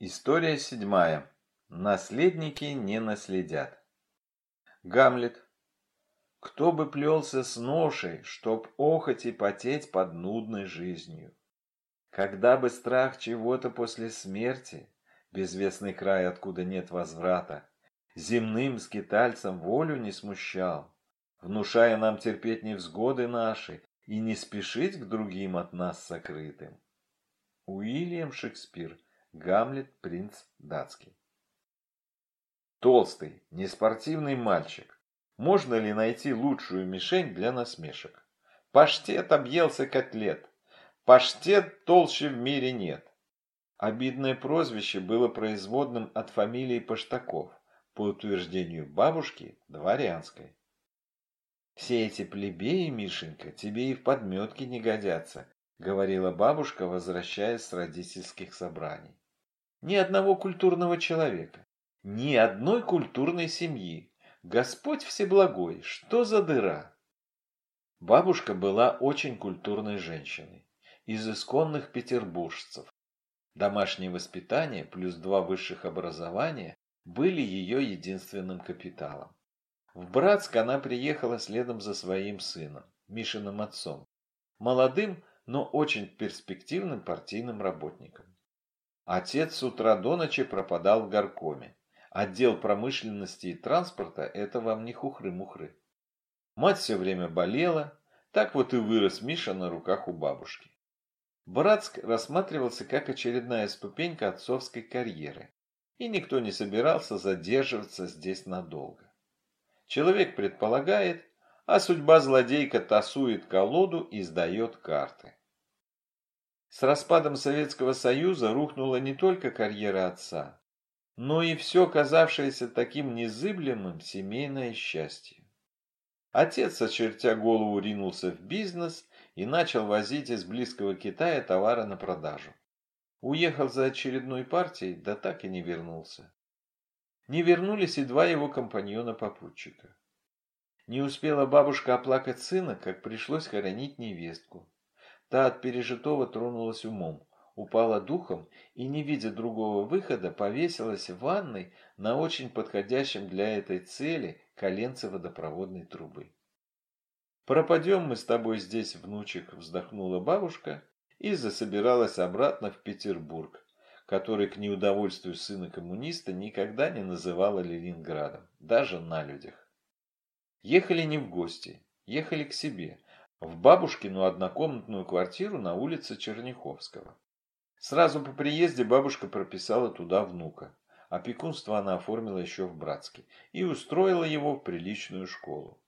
История седьмая. Наследники не наследят. Гамлет. Кто бы плелся с ношей, чтоб охоть и потеть под нудной жизнью? Когда бы страх чего-то после смерти, безвестный край, откуда нет возврата, земным скитальцам волю не смущал, внушая нам терпеть невзгоды наши и не спешить к другим от нас сокрытым. Уильям Шекспир – Гамлет, принц датский. Толстый, неспортивный мальчик. Можно ли найти лучшую мишень для насмешек? Паштет объелся котлет. Паштет толще в мире нет. Обидное прозвище было производным от фамилии Паштаков, по утверждению бабушки, дворянской. Все эти плебеи, Мишенька, тебе и в подметке не годятся, говорила бабушка, возвращаясь с родительских собраний. Ни одного культурного человека, ни одной культурной семьи. Господь Всеблагой, что за дыра? Бабушка была очень культурной женщиной, из исконных петербуржцев. Домашнее воспитание плюс два высших образования были ее единственным капиталом. В Братск она приехала следом за своим сыном, Мишиным отцом, молодым, но очень перспективным партийным работником. Отец с утра до ночи пропадал в горкоме. Отдел промышленности и транспорта – это вам не хухры-мухры. Мать все время болела, так вот и вырос Миша на руках у бабушки. Братск рассматривался как очередная ступенька отцовской карьеры, и никто не собирался задерживаться здесь надолго. Человек предполагает, а судьба злодейка тасует колоду и сдает карты. С распадом Советского Союза рухнула не только карьера отца, но и все казавшееся таким незыблемым семейное счастье. Отец, очертя голову, ринулся в бизнес и начал возить из близкого Китая товары на продажу. Уехал за очередной партией, да так и не вернулся. Не вернулись и два его компаньона-попутчика. Не успела бабушка оплакать сына, как пришлось хоронить невестку. Та от пережитого тронулась умом, упала духом и, не видя другого выхода, повесилась в ванной на очень подходящем для этой цели коленце водопроводной трубы. «Пропадем мы с тобой здесь, внучек», — вздохнула бабушка и засобиралась обратно в Петербург, который к неудовольствию сына коммуниста никогда не называла Ленинградом, даже на людях. Ехали не в гости, ехали к себе, в бабушкину однокомнатную квартиру на улице Черняховского. Сразу по приезде бабушка прописала туда внука. Опекунство она оформила еще в Братске и устроила его в приличную школу.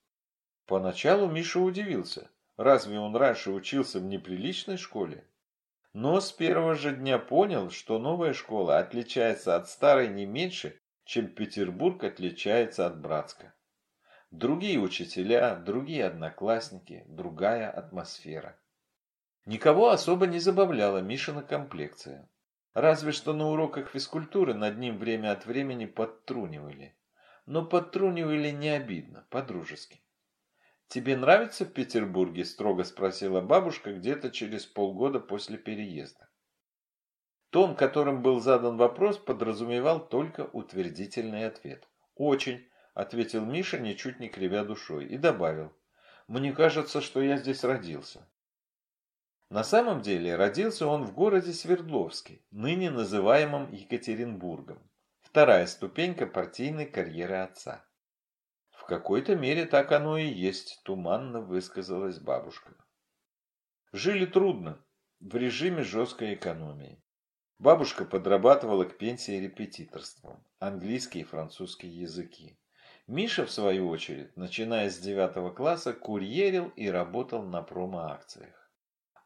Поначалу Миша удивился. Разве он раньше учился в неприличной школе? Но с первого же дня понял, что новая школа отличается от старой не меньше, чем Петербург отличается от Братска. Другие учителя, другие одноклассники, другая атмосфера. Никого особо не забавляла Мишина комплекция. Разве что на уроках физкультуры над ним время от времени подтрунивали. Но подтрунивали не обидно, по-дружески. «Тебе нравится в Петербурге?» – строго спросила бабушка где-то через полгода после переезда. Тон, которым был задан вопрос, подразумевал только утвердительный ответ. «Очень», – ответил Миша, ничуть не кривя душой, и добавил. «Мне кажется, что я здесь родился». На самом деле родился он в городе Свердловске, ныне называемом Екатеринбургом. Вторая ступенька партийной карьеры отца. В какой-то мере так оно и есть, туманно высказалась бабушка. Жили трудно, в режиме жесткой экономии. Бабушка подрабатывала к пенсии репетиторством, английский и французский языки. Миша, в свою очередь, начиная с девятого класса, курьерил и работал на промо-акциях.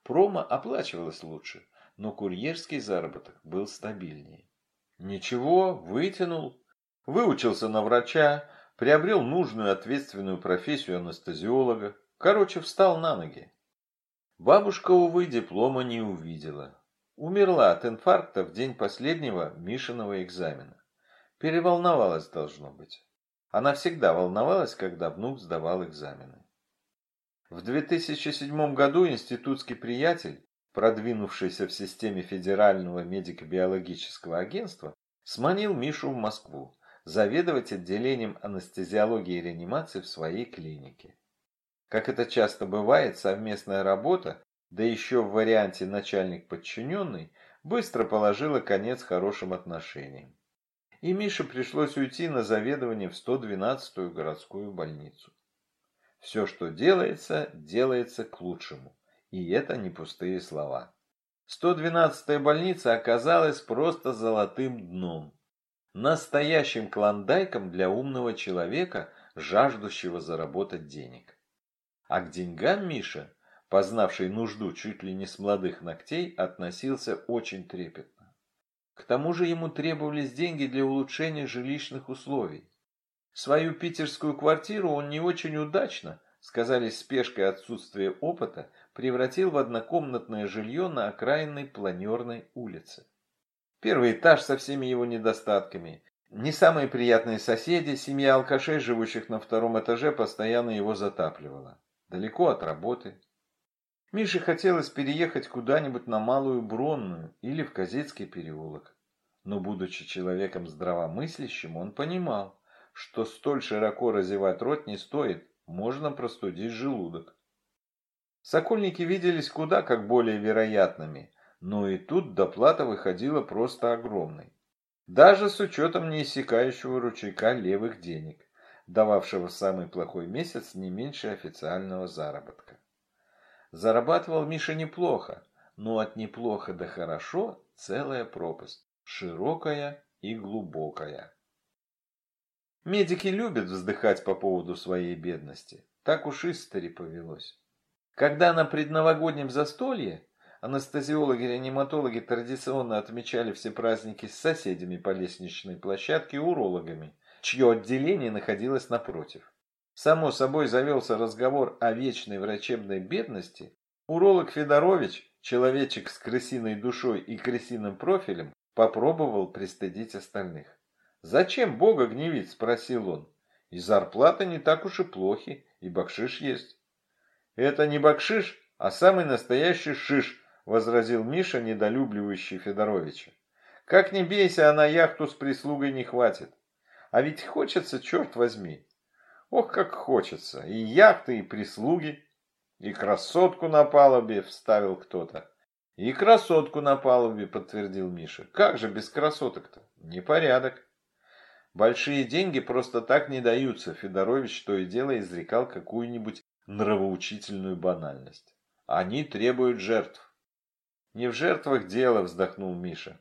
Промо оплачивалось лучше, но курьерский заработок был стабильнее. Ничего, вытянул, выучился на врача, приобрел нужную ответственную профессию анестезиолога, короче, встал на ноги. Бабушка, увы, диплома не увидела. Умерла от инфаркта в день последнего Мишиного экзамена. Переволновалась, должно быть. Она всегда волновалась, когда внук сдавал экзамены. В 2007 году институтский приятель, продвинувшийся в системе Федерального медико-биологического агентства, сманил Мишу в Москву, заведовать отделением анестезиологии и реанимации в своей клинике. Как это часто бывает, совместная работа, да еще в варианте начальник-подчиненный, быстро положила конец хорошим отношениям. И Мише пришлось уйти на заведование в 112-ю городскую больницу. Все, что делается, делается к лучшему. И это не пустые слова. 112-я больница оказалась просто золотым дном. Настоящим клондайком для умного человека, жаждущего заработать денег. А к деньгам Миша, познавший нужду чуть ли не с молодых ногтей, относился очень трепетно. К тому же ему требовались деньги для улучшения жилищных условий. Свою питерскую квартиру он не очень удачно, сказались спешка и отсутствие опыта, превратил в однокомнатное жилье на окраинной планерной улице. Первый этаж со всеми его недостатками. Не самые приятные соседи, семья алкашей, живущих на втором этаже, постоянно его затапливала. Далеко от работы. Мише хотелось переехать куда-нибудь на Малую Бронную или в Казецкий переулок. Но, будучи человеком здравомыслящим, он понимал, что столь широко разевать рот не стоит, можно простудить желудок. Сокольники виделись куда как более вероятными, но и тут доплата выходила просто огромной. Даже с учетом неиссякающего ручейка левых денег, дававшего в самый плохой месяц не меньше официального заработка. Зарабатывал Миша неплохо, но от неплохо до хорошо целая пропасть, широкая и глубокая. Медики любят вздыхать по поводу своей бедности, так уж истори повелось. Когда на предновогоднем застолье анестезиологи-реаниматологи традиционно отмечали все праздники с соседями по лестничной площадке урологами, чье отделение находилось напротив. Само собой завелся разговор о вечной врачебной бедности. Уролог Федорович, человечек с крысиной душой и крысиным профилем, попробовал пристыдить остальных. «Зачем Бога гневить?» – спросил он. «И зарплата не так уж и плохи, и бакшиш есть». «Это не бакшиш, а самый настоящий шиш», — возразил Миша, недолюбливающий Федоровича. «Как ни бейся, а на яхту с прислугой не хватит. А ведь хочется, черт возьми. Ох, как хочется. И яхты, и прислуги. И красотку на палубе, — вставил кто-то. И красотку на палубе, — подтвердил Миша. Как же без красоток-то? Непорядок. Большие деньги просто так не даются, Федорович то и дело изрекал какую-нибудь нравоучительную банальность. Они требуют жертв. Не в жертвах дело, вздохнул Миша.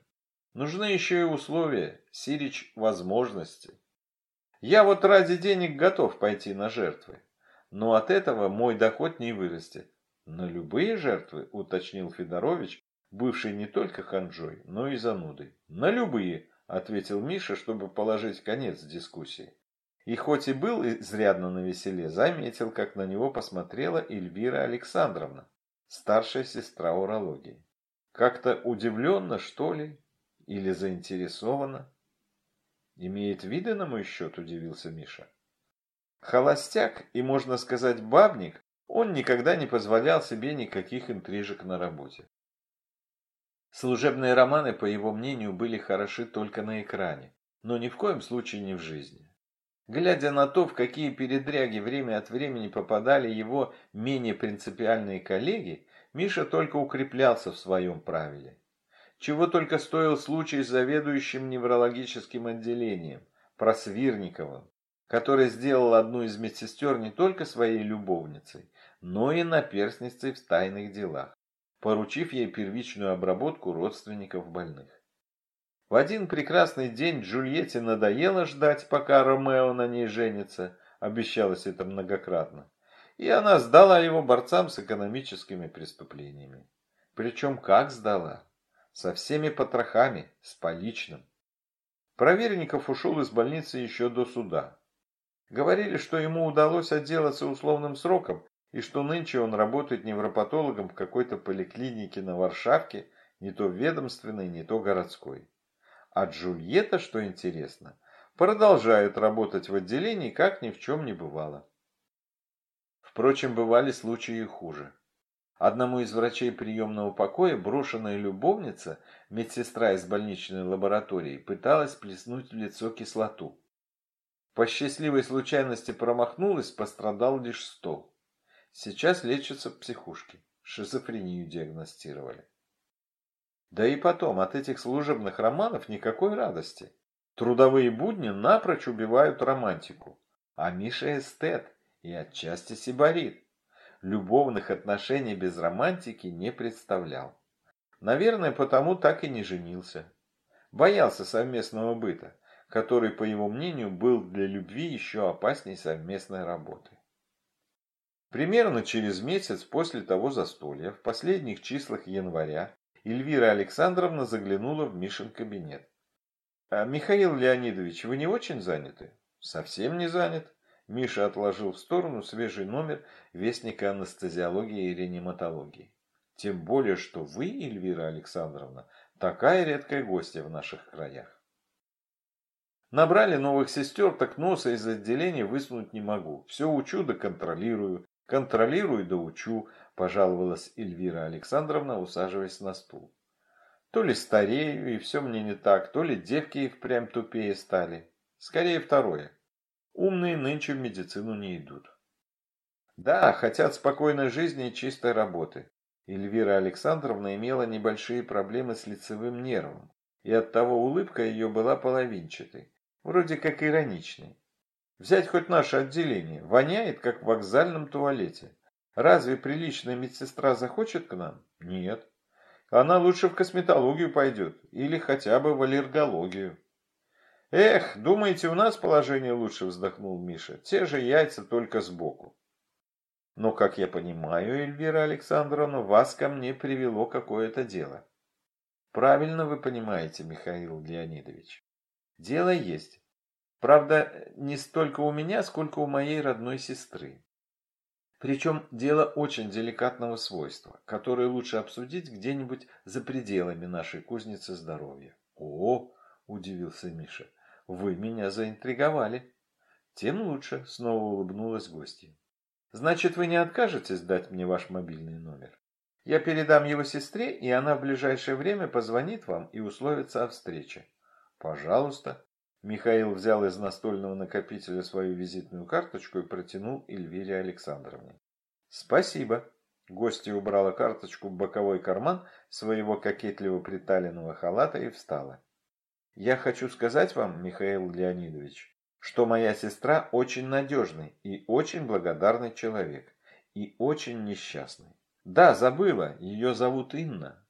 Нужны еще и условия, Сирич возможности. Я вот ради денег готов пойти на жертвы, но от этого мой доход не вырастет. На любые жертвы, уточнил Федорович, бывший не только ханжой, но и занудой. На любые, ответил Миша, чтобы положить конец дискуссии. И хоть и был изрядно навеселе, заметил, как на него посмотрела Эльвира Александровна, старшая сестра урологии. Как-то удивленно, что ли? Или заинтересована? Имеет виды на мой счет, удивился Миша. Холостяк и, можно сказать, бабник, он никогда не позволял себе никаких интрижек на работе. Служебные романы, по его мнению, были хороши только на экране, но ни в коем случае не в жизни. Глядя на то, в какие передряги время от времени попадали его менее принципиальные коллеги, Миша только укреплялся в своем правиле. Чего только стоил случай с заведующим неврологическим отделением, Просвирниковым, который сделал одну из медсестер не только своей любовницей, но и наперсницей в тайных делах, поручив ей первичную обработку родственников больных. В один прекрасный день Джульетте надоело ждать, пока Ромео на ней женится, обещалось это многократно, и она сдала его борцам с экономическими преступлениями. Причем как сдала? Со всеми потрохами, с поличным. Проверенников ушел из больницы еще до суда. Говорили, что ему удалось отделаться условным сроком, и что нынче он работает невропатологом в какой-то поликлинике на Варшавке, не то ведомственной, не то городской. А Джульетта, что интересно, продолжает работать в отделении, как ни в чем не бывало. Впрочем, бывали случаи и хуже. Одному из врачей приемного покоя брошенная любовница, медсестра из больничной лаборатории, пыталась плеснуть в лицо кислоту. По счастливой случайности промахнулась, пострадал лишь стол. Сейчас лечится в психушке. Шизофрению диагностировали. Да и потом, от этих служебных романов никакой радости. Трудовые будни напрочь убивают романтику. А Миша эстет и отчасти сибарит. Любовных отношений без романтики не представлял. Наверное, потому так и не женился. Боялся совместного быта, который, по его мнению, был для любви еще опасней совместной работы. Примерно через месяц после того застолья, в последних числах января, Эльвира Александровна заглянула в Мишин кабинет. «А, «Михаил Леонидович, вы не очень заняты?» «Совсем не занят». Миша отложил в сторону свежий номер Вестника анестезиологии и реаниматологии. «Тем более, что вы, Эльвира Александровна, такая редкая гостья в наших краях». Набрали новых сестер, так носа из отделения высунуть не могу. Все учу да контролирую, контролирую да учу, пожаловалась Эльвира Александровна, усаживаясь на стул. То ли старею, и все мне не так, то ли девки и впрямь тупее стали. Скорее второе. Умные нынче в медицину не идут. Да, хотят спокойной жизни и чистой работы. Эльвира Александровна имела небольшие проблемы с лицевым нервом, и оттого улыбка ее была половинчатой, вроде как ироничной. Взять хоть наше отделение, воняет, как в вокзальном туалете. Разве приличная медсестра захочет к нам? Нет. Она лучше в косметологию пойдет или хотя бы в аллергологию. Эх, думаете, у нас положение лучше, вздохнул Миша. Те же яйца, только сбоку. Но, как я понимаю, Эльвира Александровна, вас ко мне привело какое-то дело. Правильно вы понимаете, Михаил Леонидович. Дело есть. Правда, не столько у меня, сколько у моей родной сестры. Причем дело очень деликатного свойства, которое лучше обсудить где-нибудь за пределами нашей кузницы здоровья. О, удивился Миша, вы меня заинтриговали. Тем лучше, снова улыбнулась гостья. Значит, вы не откажетесь дать мне ваш мобильный номер? Я передам его сестре, и она в ближайшее время позвонит вам и условится о встрече. Пожалуйста. Михаил взял из настольного накопителя свою визитную карточку и протянул Эльвире Александровне. «Спасибо». Гостья убрала карточку в боковой карман своего кокетливо приталенного халата и встала. «Я хочу сказать вам, Михаил Леонидович, что моя сестра очень надежный и очень благодарный человек, и очень несчастный. Да, забыла, ее зовут Инна».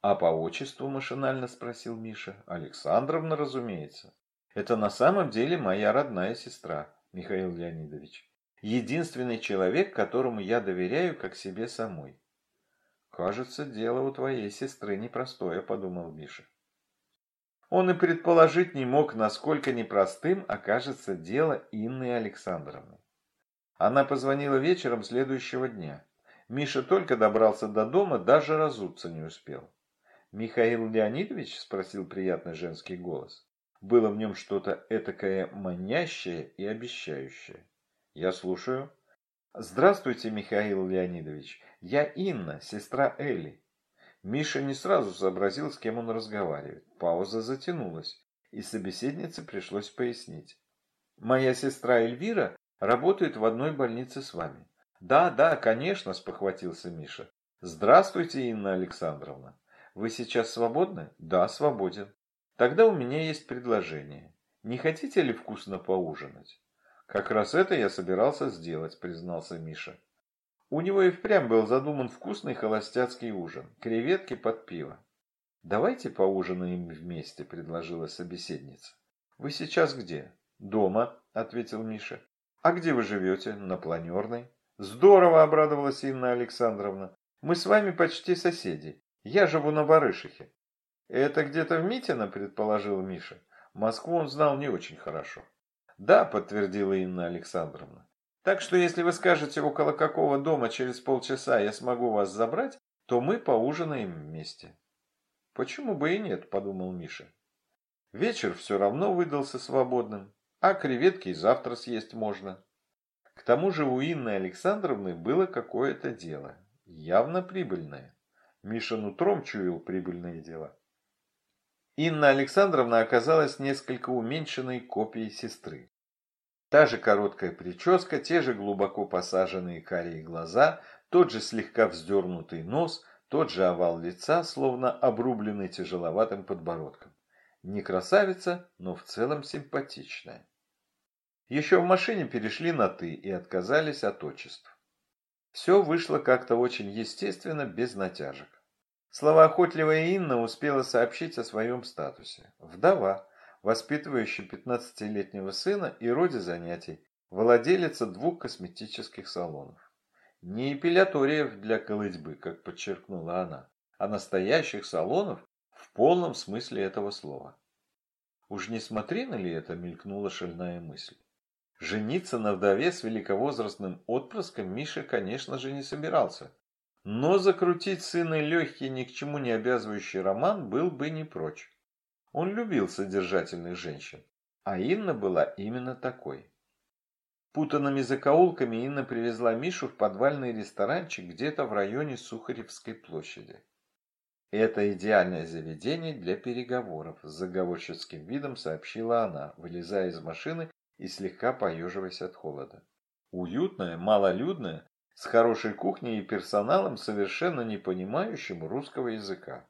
«А по отчеству?» – машинально спросил Миша. «Александровна, разумеется». Это на самом деле моя родная сестра, Михаил Леонидович. Единственный человек, которому я доверяю, как себе самой. Кажется, дело у твоей сестры непростое, подумал Миша. Он и предположить не мог, насколько непростым окажется дело Инны Александровны. Она позвонила вечером следующего дня. Миша только добрался до дома, даже разуться не успел. «Михаил Леонидович?» – спросил приятный женский голос. Было в нем что-то этакое манящее и обещающее. Я слушаю. Здравствуйте, Михаил Леонидович. Я Инна, сестра Элли. Миша не сразу сообразил, с кем он разговаривает. Пауза затянулась, и собеседнице пришлось пояснить. Моя сестра Эльвира работает в одной больнице с вами. Да, да, конечно, спохватился Миша. Здравствуйте, Инна Александровна. Вы сейчас свободны? Да, свободен. Тогда у меня есть предложение. Не хотите ли вкусно поужинать? Как раз это я собирался сделать, признался Миша. У него и впрямь был задуман вкусный холостяцкий ужин. Креветки под пиво. Давайте поужинаем вместе, предложила собеседница. Вы сейчас где? Дома, ответил Миша. А где вы живете? На планерной. Здорово, обрадовалась Инна Александровна. Мы с вами почти соседи. Я живу на Барышихе. «Это где-то в Митино?» – предположил Миша. Москву он знал не очень хорошо. «Да», – подтвердила Инна Александровна. «Так что если вы скажете, около какого дома через полчаса я смогу вас забрать, то мы поужинаем вместе». «Почему бы и нет?» – подумал Миша. Вечер все равно выдался свободным, а креветки и завтра съесть можно. К тому же у Инны Александровны было какое-то дело. Явно прибыльное. Миша нутром чуял прибыльные дела. Инна Александровна оказалась несколько уменьшенной копией сестры. Та же короткая прическа, те же глубоко посаженные карие глаза, тот же слегка вздернутый нос, тот же овал лица, словно обрубленный тяжеловатым подбородком. Не красавица, но в целом симпатичная. Еще в машине перешли на «ты» и отказались от отчеств. Все вышло как-то очень естественно, без натяжек. Словоохотливая Инна успела сообщить о своем статусе. Вдова, воспитывающая 15-летнего сына и роде занятий, владелица двух косметических салонов. Не эпиляториев для колытьбы, как подчеркнула она, а настоящих салонов в полном смысле этого слова. Уж не смотрина ли это, мелькнула шальная мысль. Жениться на вдове с великовозрастным отпрыском Миша, конечно же, не собирался. Но закрутить сына легкий, ни к чему не обязывающий роман был бы не прочь. Он любил содержательных женщин, а Инна была именно такой. Путанными закоулками Инна привезла Мишу в подвальный ресторанчик где-то в районе Сухаревской площади. «Это идеальное заведение для переговоров», – с заговорческим видом сообщила она, вылезая из машины и слегка поеживаясь от холода. Уютное, малолюдное, с хорошей кухней и персоналом, совершенно не понимающим русского языка.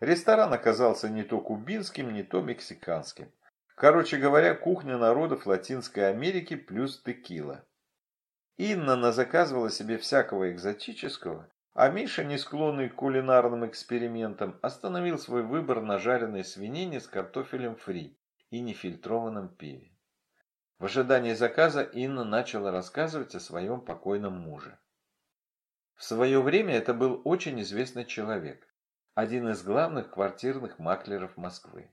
Ресторан оказался не то кубинским, не то мексиканским. Короче говоря, кухня народов Латинской Америки плюс текила. Инна заказывала себе всякого экзотического, а Миша, не склонный к кулинарным экспериментам, остановил свой выбор на жареной свинине с картофелем фри и нефильтрованном пиве. В ожидании заказа Инна начала рассказывать о своем покойном муже. В свое время это был очень известный человек, один из главных квартирных маклеров Москвы.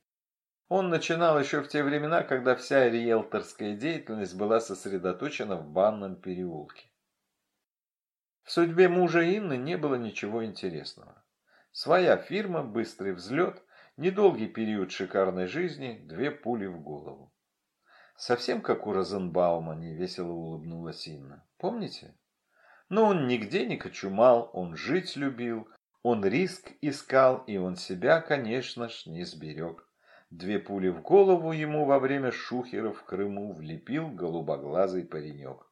Он начинал еще в те времена, когда вся риэлторская деятельность была сосредоточена в банном переулке. В судьбе мужа Инны не было ничего интересного. Своя фирма, быстрый взлет, недолгий период шикарной жизни, две пули в голову. Совсем как у Розенбаума, невесело улыбнулась Инна. Помните? Но он нигде не кочумал, он жить любил, он риск искал, и он себя, конечно ж, не сберег. Две пули в голову ему во время шухера в Крыму влепил голубоглазый паренек.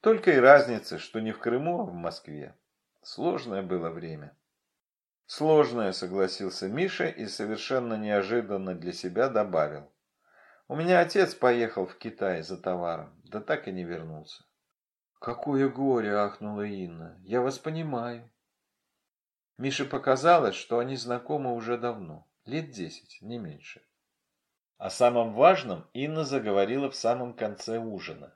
Только и разница, что не в Крыму, а в Москве. Сложное было время. Сложное, согласился Миша и совершенно неожиданно для себя добавил. У меня отец поехал в Китай за товаром, да так и не вернулся. Какое горе, ахнула Инна. Я вас понимаю. Мише показалось, что они знакомы уже давно, лет десять, не меньше. О самом важном Инна заговорила в самом конце ужина,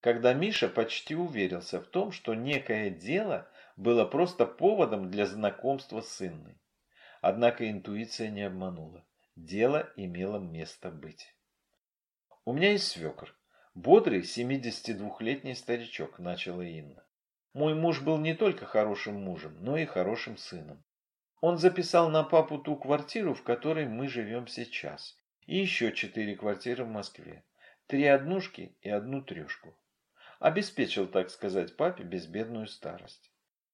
когда Миша почти уверился в том, что некое дело было просто поводом для знакомства с Инной. Однако интуиция не обманула. Дело имело место быть. У меня есть свекр. Бодрый, 72-летний старичок, начала Инна. Мой муж был не только хорошим мужем, но и хорошим сыном. Он записал на папу ту квартиру, в которой мы живем сейчас, и еще четыре квартиры в Москве, три однушки и одну трешку. Обеспечил, так сказать, папе безбедную старость.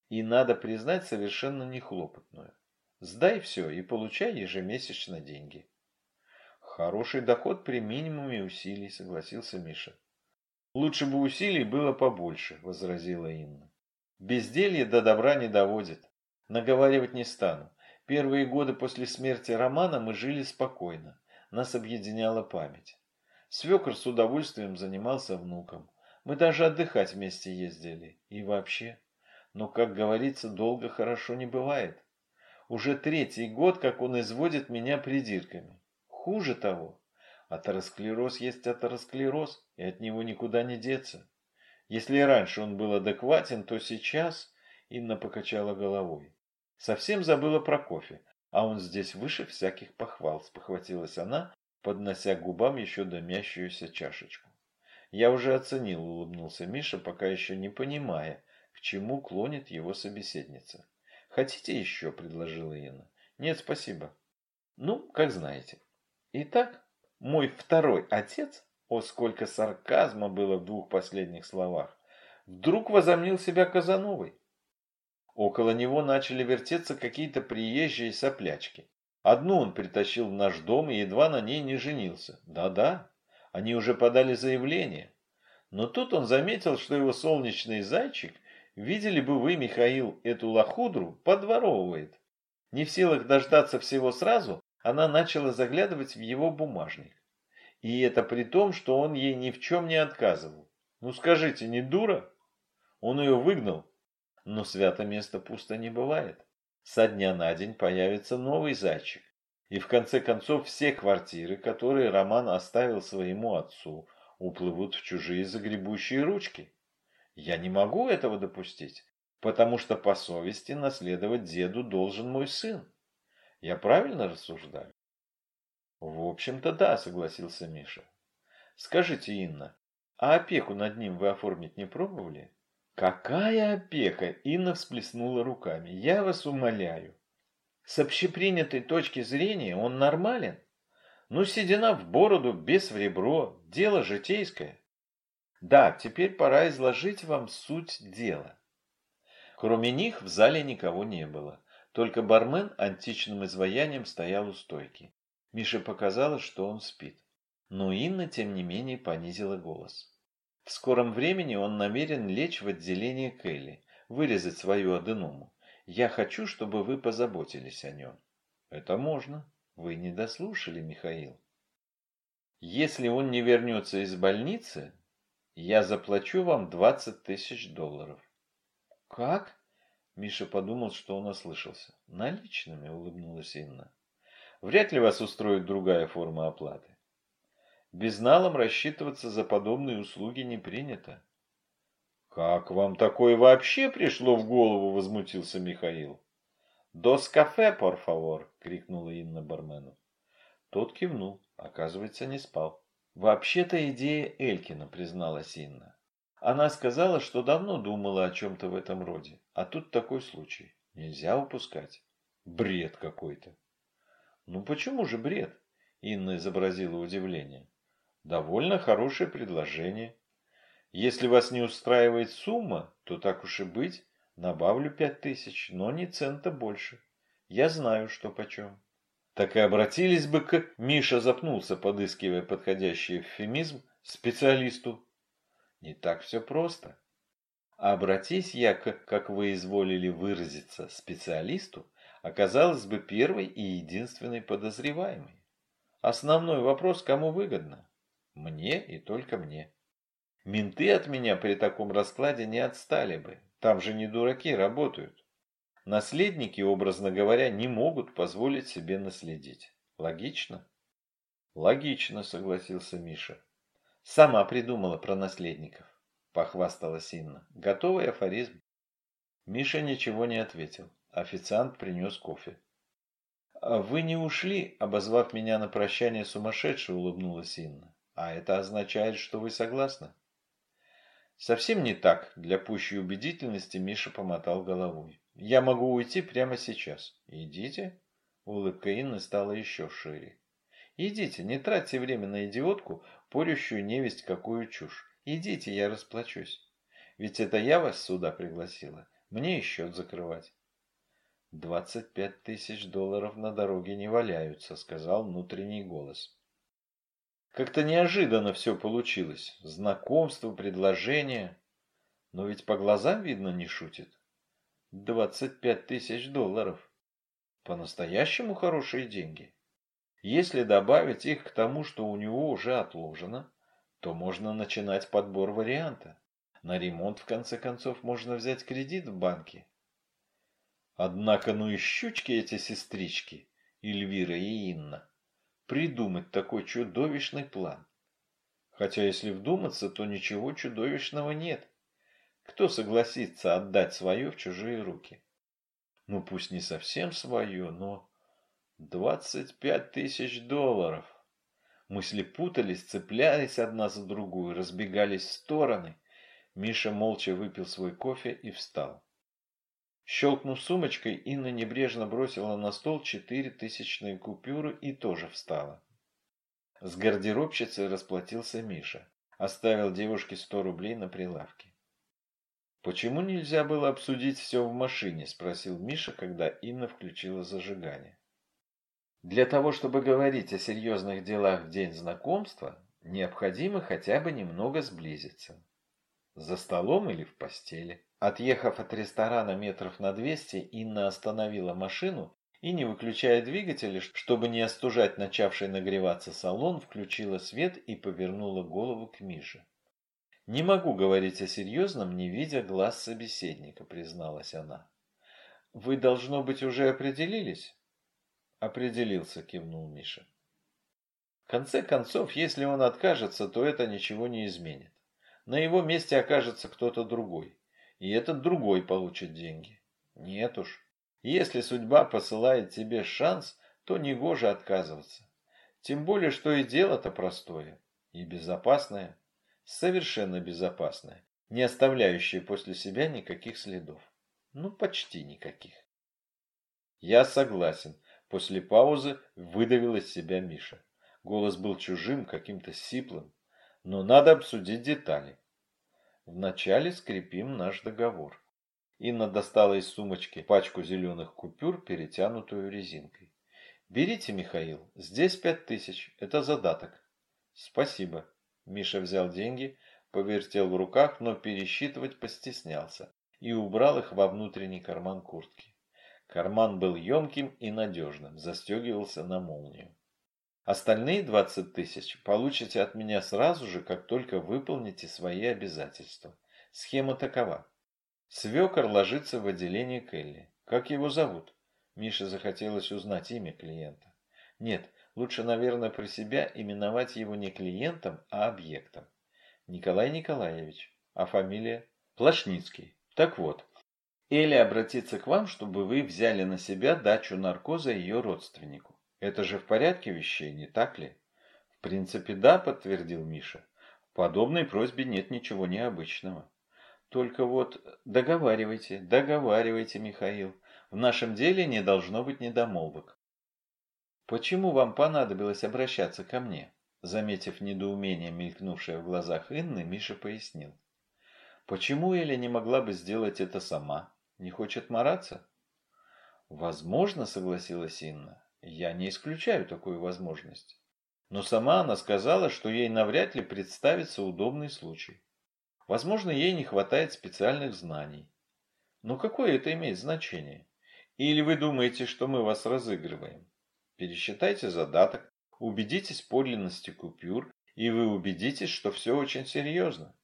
И, надо признать, совершенно нехлопотную. Сдай все и получай ежемесячно деньги. Хороший доход при минимуме усилий, согласился Миша. Лучше бы усилий было побольше, возразила Инна. Безделье до добра не доводит. Наговаривать не стану. Первые годы после смерти Романа мы жили спокойно. Нас объединяла память. Свекр с удовольствием занимался внуком. Мы даже отдыхать вместе ездили. И вообще. Но, как говорится, долго хорошо не бывает. Уже третий год, как он изводит меня придирками. Хуже того, атеросклероз есть атеросклероз, и от него никуда не деться. Если раньше он был адекватен, то сейчас Инна покачала головой. Совсем забыла про кофе, а он здесь выше всяких похвал, спохватилась она, поднося к губам еще дымящуюся чашечку. Я уже оценил, улыбнулся Миша, пока еще не понимая, к чему клонит его собеседница. Хотите еще, предложила Инна. Нет, спасибо. Ну, как знаете. Итак, мой второй отец, о сколько сарказма было в двух последних словах, вдруг возомнил себя Казановой. Около него начали вертеться какие-то приезжие соплячки. Одну он притащил в наш дом и едва на ней не женился. Да-да, они уже подали заявление. Но тут он заметил, что его солнечный зайчик, видели бы вы, Михаил, эту лохудру, подворовывает. Не в силах дождаться всего сразу, она начала заглядывать в его бумажник. И это при том, что он ей ни в чем не отказывал. Ну скажите, не дура? Он ее выгнал. Но свято место пусто не бывает. Со дня на день появится новый зайчик. И в конце концов все квартиры, которые Роман оставил своему отцу, уплывут в чужие загребущие ручки. Я не могу этого допустить, потому что по совести наследовать деду должен мой сын. Я правильно рассуждаю? В общем-то, да, согласился Миша. Скажите, Инна, а опеку над ним вы оформить не пробовали? Какая опека? Инна всплеснула руками. Я вас умоляю. С общепринятой точки зрения он нормален. Ну, седина в бороду, без в ребро, дело житейское. Да, теперь пора изложить вам суть дела. Кроме них в зале никого не было. Только бармен античным изваянием стоял у стойки. Мише показалось, что он спит. Но Инна, тем не менее, понизила голос. В скором времени он намерен лечь в отделение Келли, вырезать свою аденому. Я хочу, чтобы вы позаботились о нем. Это можно. Вы не дослушали, Михаил. Если он не вернется из больницы, я заплачу вам 20 тысяч долларов. Как? Миша подумал, что он ослышался. Наличными, улыбнулась Инна. Вряд ли вас устроит другая форма оплаты. Безналом рассчитываться за подобные услуги не принято. «Как вам такое вообще пришло в голову?» – возмутился Михаил. «Дос кафе, пор фавор!» – крикнула Инна бармену. Тот кивнул, оказывается, не спал. «Вообще-то идея Элькина», – призналась Инна. Она сказала, что давно думала о чем-то в этом роде, а тут такой случай. Нельзя упускать. Бред какой-то. Ну почему же бред? Инна изобразила удивление. Довольно хорошее предложение. Если вас не устраивает сумма, то так уж и быть, добавлю пять тысяч, но не цента больше. Я знаю, что почем. Так и обратились бы к... Миша запнулся, подыскивая подходящий эвфемизм специалисту не так все просто. Обратись я к, как вы изволили выразиться, специалисту, оказалось бы первой и единственной подозреваемой. Основной вопрос, кому выгодно? Мне и только мне. Менты от меня при таком раскладе не отстали бы. Там же не дураки работают. Наследники, образно говоря, не могут позволить себе наследить. Логично? Логично, согласился Миша. Сама придумала про наследников, похвасталась Инна. Готовый афоризм. Миша ничего не ответил. Официант принес кофе. «А «Вы не ушли», — обозвав меня на прощание сумасшедшей, улыбнулась Инна. «А это означает, что вы согласны?» «Совсем не так», — для пущей убедительности Миша помотал головой. «Я могу уйти прямо сейчас». «Идите». Улыбка Инны стала еще шире. «Идите, не тратьте время на идиотку, порющую невесть какую чушь. Идите, я расплачусь. Ведь это я вас сюда пригласила. Мне и счет закрывать. «Двадцать пять тысяч долларов на дороге не валяются», — сказал внутренний голос. Как-то неожиданно все получилось. Знакомство, предложение. Но ведь по глазам видно не шутит. Двадцать пять тысяч долларов. По-настоящему хорошие деньги. Если добавить их к тому, что у него уже отложено, то можно начинать подбор варианта. На ремонт, в конце концов, можно взять кредит в банке. Однако, ну и щучки эти сестрички, Эльвира и Инна, придумать такой чудовищный план. Хотя, если вдуматься, то ничего чудовищного нет. Кто согласится отдать свое в чужие руки? Ну, пусть не совсем свое, но... Двадцать пять тысяч долларов. Мысли путались, цеплялись одна за другую, разбегались в стороны. Миша молча выпил свой кофе и встал. Щелкнув сумочкой, Инна небрежно бросила на стол четыре тысячные купюры и тоже встала. С гардеробщицей расплатился Миша. Оставил девушке сто рублей на прилавке. «Почему нельзя было обсудить все в машине?» – спросил Миша, когда Инна включила зажигание. «Для того, чтобы говорить о серьезных делах в день знакомства, необходимо хотя бы немного сблизиться. За столом или в постели». Отъехав от ресторана метров на двести, Инна остановила машину и, не выключая двигателя, чтобы не остужать начавший нагреваться салон, включила свет и повернула голову к Мише. «Не могу говорить о серьезном, не видя глаз собеседника», — призналась она. «Вы, должно быть, уже определились?» «Определился», — кивнул Миша. В конце концов, если он откажется, то это ничего не изменит. На его месте окажется кто-то другой и этот другой получит деньги. Нет уж. Если судьба посылает тебе шанс, то негоже отказываться. Тем более, что и дело-то простое и безопасное. Совершенно безопасное, не оставляющее после себя никаких следов. Ну, почти никаких. Я согласен. После паузы выдавил из себя Миша. Голос был чужим, каким-то сиплым. Но надо обсудить детали. Вначале скрепим наш договор. Инна достала из сумочки пачку зеленых купюр, перетянутую резинкой. Берите, Михаил, здесь пять тысяч, это задаток. Спасибо. Миша взял деньги, повертел в руках, но пересчитывать постеснялся и убрал их во внутренний карман куртки. Карман был емким и надежным, застегивался на молнию. Остальные 20 тысяч получите от меня сразу же, как только выполните свои обязательства. Схема такова. Свекор ложится в отделение Келли. Как его зовут? Мише захотелось узнать имя клиента. Нет, лучше, наверное, про себя именовать его не клиентом, а объектом. Николай Николаевич. А фамилия? Плашницкий. Так вот, Элли обратится к вам, чтобы вы взяли на себя дачу наркоза ее родственнику. Это же в порядке вещей, не так ли? В принципе, да, подтвердил Миша. В подобной просьбе нет ничего необычного. Только вот договаривайте, договаривайте, Михаил. В нашем деле не должно быть недомолвок. Почему вам понадобилось обращаться ко мне? Заметив недоумение, мелькнувшее в глазах Инны, Миша пояснил. Почему Эля не могла бы сделать это сама? Не хочет мараться? Возможно, согласилась Инна. Я не исключаю такую возможность. Но сама она сказала, что ей навряд ли представится удобный случай. Возможно, ей не хватает специальных знаний. Но какое это имеет значение? Или вы думаете, что мы вас разыгрываем? Пересчитайте задаток, убедитесь в подлинности купюр, и вы убедитесь, что все очень серьезно.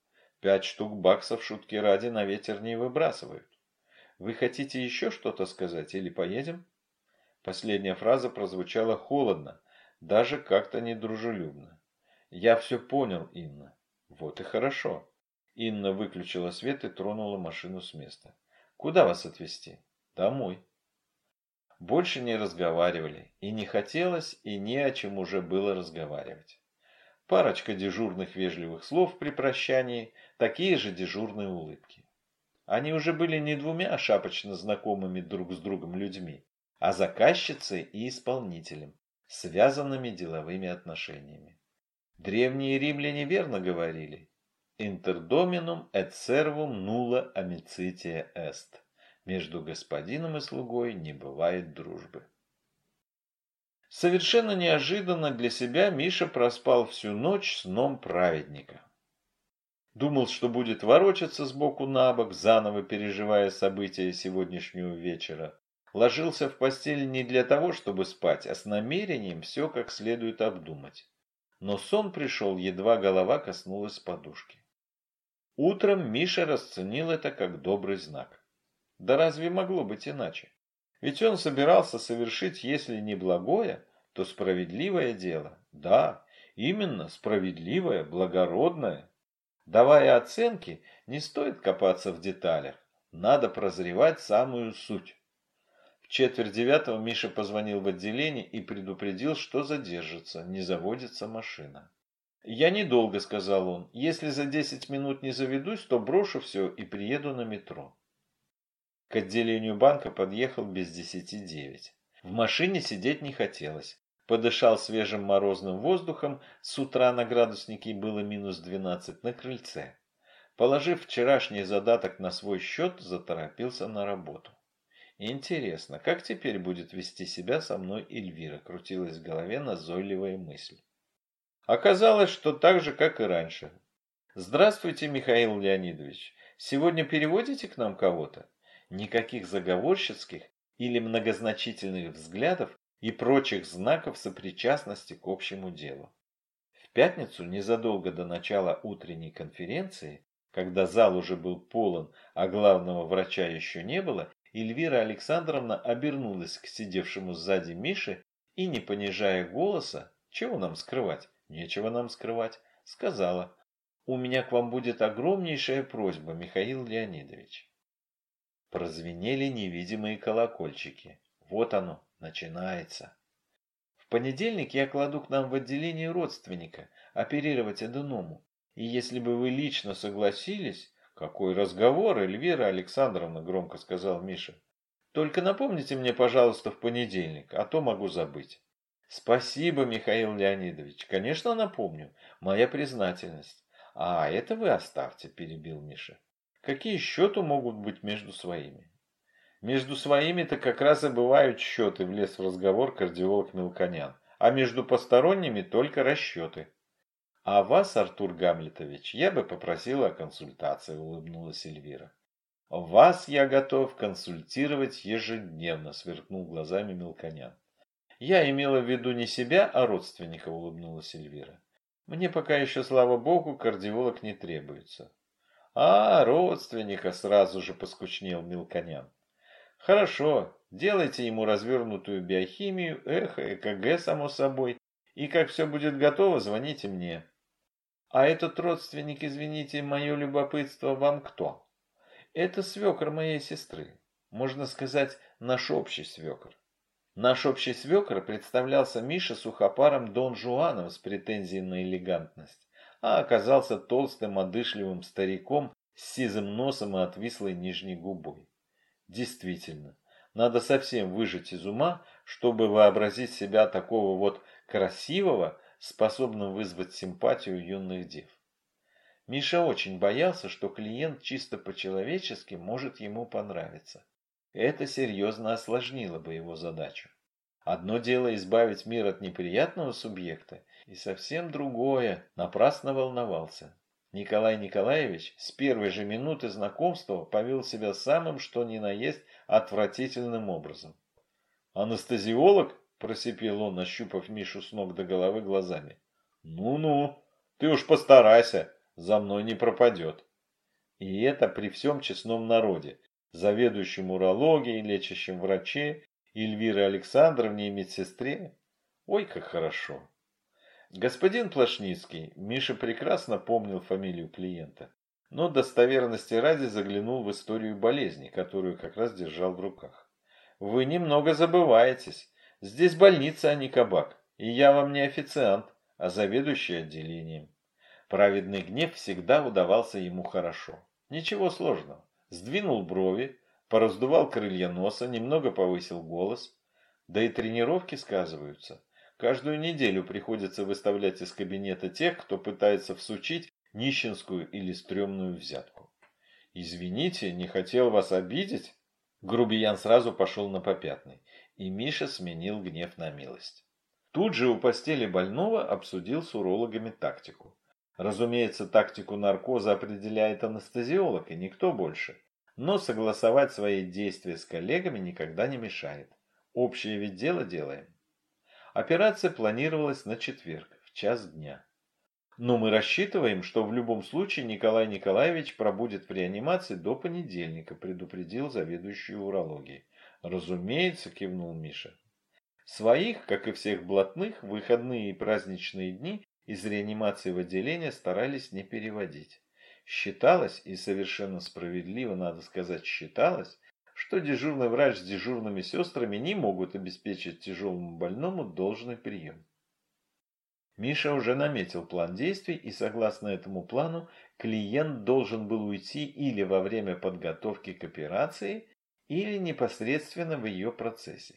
Пять штук баксов шутки ради на ветер не выбрасывают. Вы хотите еще что-то сказать или поедем? Последняя фраза прозвучала холодно, даже как-то недружелюбно. «Я все понял, Инна». «Вот и хорошо». Инна выключила свет и тронула машину с места. «Куда вас отвезти?» «Домой». Больше не разговаривали, и не хотелось, и не о чем уже было разговаривать. Парочка дежурных вежливых слов при прощании, такие же дежурные улыбки. Они уже были не двумя шапочно знакомыми друг с другом людьми, а заказчицей и исполнителем, связанными деловыми отношениями. Древние римляне верно говорили «Интердоминум et servum nulla amicitia est» Между господином и слугой не бывает дружбы. Совершенно неожиданно для себя Миша проспал всю ночь сном праведника. Думал, что будет ворочаться сбоку на бок, заново переживая события сегодняшнего вечера ложился в постель не для того, чтобы спать, а с намерением все как следует обдумать. Но сон пришел, едва голова коснулась подушки. Утром Миша расценил это как добрый знак. Да разве могло быть иначе? Ведь он собирался совершить, если не благое, то справедливое дело. Да, именно справедливое, благородное. Давая оценки, не стоит копаться в деталях. Надо прозревать самую суть. В четверть девятого Миша позвонил в отделение и предупредил, что задержится, не заводится машина. «Я недолго», — сказал он. «Если за десять минут не заведусь, то брошу все и приеду на метро». К отделению банка подъехал без десяти девять. В машине сидеть не хотелось. Подышал свежим морозным воздухом, с утра на градуснике было минус двенадцать на крыльце. Положив вчерашний задаток на свой счет, заторопился на работу. Интересно, как теперь будет вести себя со мной Эльвира, крутилась в голове назойливая мысль. Оказалось, что так же, как и раньше. Здравствуйте, Михаил Леонидович. Сегодня переводите к нам кого-то? Никаких заговорщицких или многозначительных взглядов и прочих знаков сопричастности к общему делу. В пятницу, незадолго до начала утренней конференции, когда зал уже был полон, а главного врача еще не было, Эльвира Александровна обернулась к сидевшему сзади Мише и, не понижая голоса, чего нам скрывать, нечего нам скрывать, сказала, «У меня к вам будет огромнейшая просьба, Михаил Леонидович». Прозвенели невидимые колокольчики. Вот оно, начинается. В понедельник я кладу к нам в отделение родственника, оперировать аденому. И если бы вы лично согласились, «Какой разговор, Эльвира Александровна?» – громко сказал Миша. «Только напомните мне, пожалуйста, в понедельник, а то могу забыть». «Спасибо, Михаил Леонидович. Конечно, напомню. Моя признательность». «А, это вы оставьте», – перебил Миша. «Какие счеты могут быть между своими?» «Между своими-то как раз и бывают счеты», – влез в разговор кардиолог Мелконян. «А между посторонними только расчеты». «А вас, Артур Гамлетович, я бы попросила о консультации», – улыбнулась Эльвира. «Вас я готов консультировать ежедневно», – сверкнул глазами Мелконян. «Я имела в виду не себя, а родственника», – улыбнулась Эльвира. «Мне пока еще, слава богу, кардиолог не требуется». «А, родственника!» – сразу же поскучнел Мелконян. «Хорошо, делайте ему развернутую биохимию, эхо, ЭКГ, само собой, и как все будет готово, звоните мне». А этот родственник, извините, мое любопытство, вам кто? Это свекр моей сестры. Можно сказать, наш общий свекр. Наш общий свекр представлялся Мише сухопаром Дон Жуаном с претензией на элегантность, а оказался толстым, одышливым стариком с сизым носом и отвислой нижней губой. Действительно, надо совсем выжать из ума, чтобы вообразить себя такого вот красивого, способным вызвать симпатию юных дев. Миша очень боялся, что клиент чисто по-человечески может ему понравиться. Это серьезно осложнило бы его задачу. Одно дело избавить мир от неприятного субъекта, и совсем другое напрасно волновался. Николай Николаевич с первой же минуты знакомства повел себя самым что ни на есть отвратительным образом. Анестезиолог Просипел он, ощупав Мишу с ног до головы глазами. «Ну-ну, ты уж постарайся, за мной не пропадет». И это при всем честном народе, заведующем урологией, лечащем враче, Эльвире Александровне и медсестре. Ой, как хорошо. Господин Плашницкий, Миша прекрасно помнил фамилию клиента, но достоверности ради заглянул в историю болезни, которую как раз держал в руках. Вы немного забываетесь. Здесь больница, а не кабак. И я вам не официант, а заведующий отделением. Праведный гнев всегда удавался ему хорошо. Ничего сложного. Сдвинул брови, пораздувал крылья носа, немного повысил голос. Да и тренировки сказываются. Каждую неделю приходится выставлять из кабинета тех, кто пытается всучить нищенскую или стрёмную взятку. «Извините, не хотел вас обидеть?» Грубиян сразу пошел на попятный и Миша сменил гнев на милость. Тут же у постели больного обсудил с урологами тактику. Разумеется, тактику наркоза определяет анестезиолог и никто больше. Но согласовать свои действия с коллегами никогда не мешает. Общее ведь дело делаем. Операция планировалась на четверг, в час дня. Но мы рассчитываем, что в любом случае Николай Николаевич пробудет в реанимации до понедельника, предупредил заведующий урологией. Разумеется, кивнул Миша. Своих, как и всех блатных, выходные и праздничные дни из реанимации в отделение старались не переводить. Считалось, и совершенно справедливо, надо сказать, считалось, что дежурный врач с дежурными сестрами не могут обеспечить тяжелому больному должный прием. Миша уже наметил план действий, и согласно этому плану клиент должен был уйти или во время подготовки к операции, или непосредственно в ее процессе.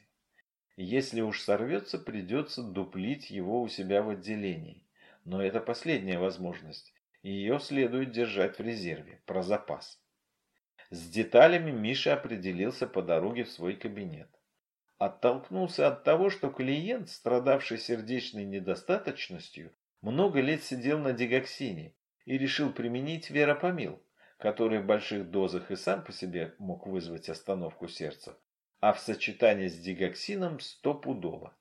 Если уж сорвется, придется дуплить его у себя в отделении. Но это последняя возможность, Ее следует держать в резерве, про запас. С деталями Миша определился по дороге в свой кабинет. Оттолкнулся от того, что клиент, страдавший сердечной недостаточностью, много лет сидел на дигоксине и решил применить веропомил, который в больших дозах и сам по себе мог вызвать остановку сердца, а в сочетании с дигоксином стопудово.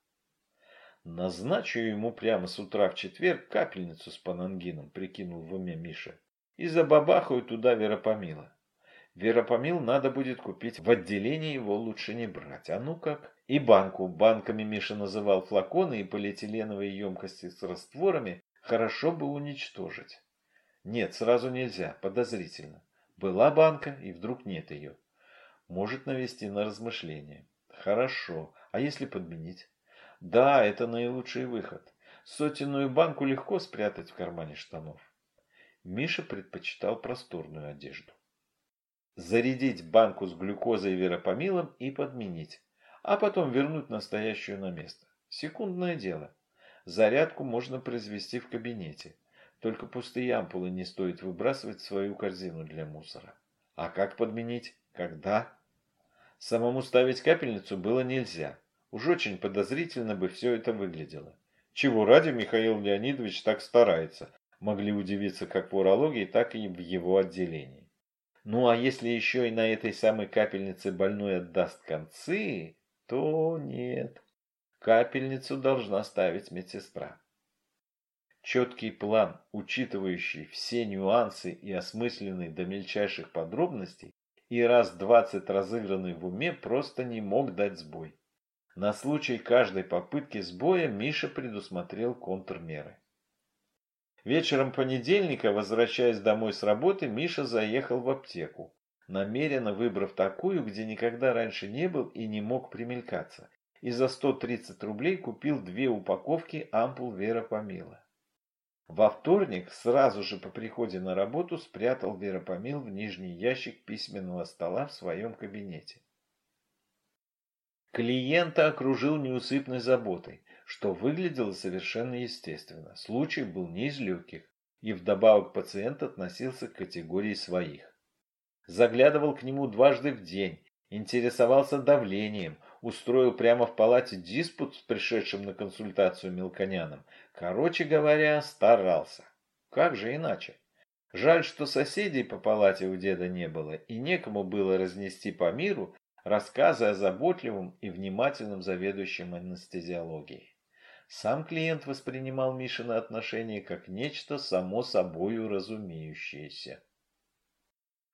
Назначу ему прямо с утра в четверг капельницу с панангином, прикинул в уме Миша, и забабахаю туда веропомила. Веропомил надо будет купить в отделении, его лучше не брать. А ну как? И банку. Банками Миша называл флаконы и полиэтиленовые емкости с растворами. Хорошо бы уничтожить. Нет, сразу нельзя. Подозрительно. Была банка, и вдруг нет ее. Может навести на размышления. Хорошо. А если подменить? Да, это наилучший выход. Сотенную банку легко спрятать в кармане штанов. Миша предпочитал просторную одежду зарядить банку с глюкозой и веропомилом и подменить, а потом вернуть настоящую на место. Секундное дело. Зарядку можно произвести в кабинете. Только пустые ампулы не стоит выбрасывать в свою корзину для мусора. А как подменить? Когда? Самому ставить капельницу было нельзя. Уж очень подозрительно бы все это выглядело. Чего ради Михаил Леонидович так старается, могли удивиться как в урологии, так и в его отделении. Ну а если еще и на этой самой капельнице больной отдаст концы, то нет. Капельницу должна ставить медсестра. Четкий план, учитывающий все нюансы и осмысленный до мельчайших подробностей, и раз двадцать разыгранный в уме, просто не мог дать сбой. На случай каждой попытки сбоя Миша предусмотрел контрмеры. Вечером понедельника, возвращаясь домой с работы, Миша заехал в аптеку, намеренно выбрав такую, где никогда раньше не был и не мог примелькаться, и за 130 рублей купил две упаковки ампул Веропомила. Во вторник, сразу же по приходе на работу, спрятал Веропомил в нижний ящик письменного стола в своем кабинете. Клиента окружил неусыпной заботой что выглядело совершенно естественно. Случай был не из легких, и вдобавок пациент относился к категории своих. Заглядывал к нему дважды в день, интересовался давлением, устроил прямо в палате диспут с пришедшим на консультацию мелконяном. Короче говоря, старался. Как же иначе? Жаль, что соседей по палате у деда не было, и некому было разнести по миру рассказы о заботливом и внимательном заведующем анестезиологией. Сам клиент воспринимал Мишины отношения как нечто само собою разумеющееся.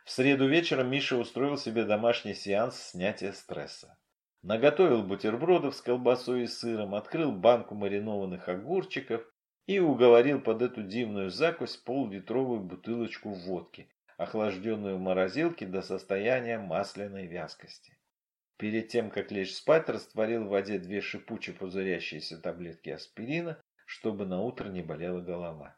В среду вечером Миша устроил себе домашний сеанс снятия стресса. Наготовил бутербродов с колбасой и сыром, открыл банку маринованных огурчиков и уговорил под эту дивную закусь пол-литровую бутылочку водки, охлажденную в морозилке до состояния масляной вязкости. Перед тем, как лечь спать, растворил в воде две шипучие пузырящиеся таблетки аспирина, чтобы на утро не болела голова.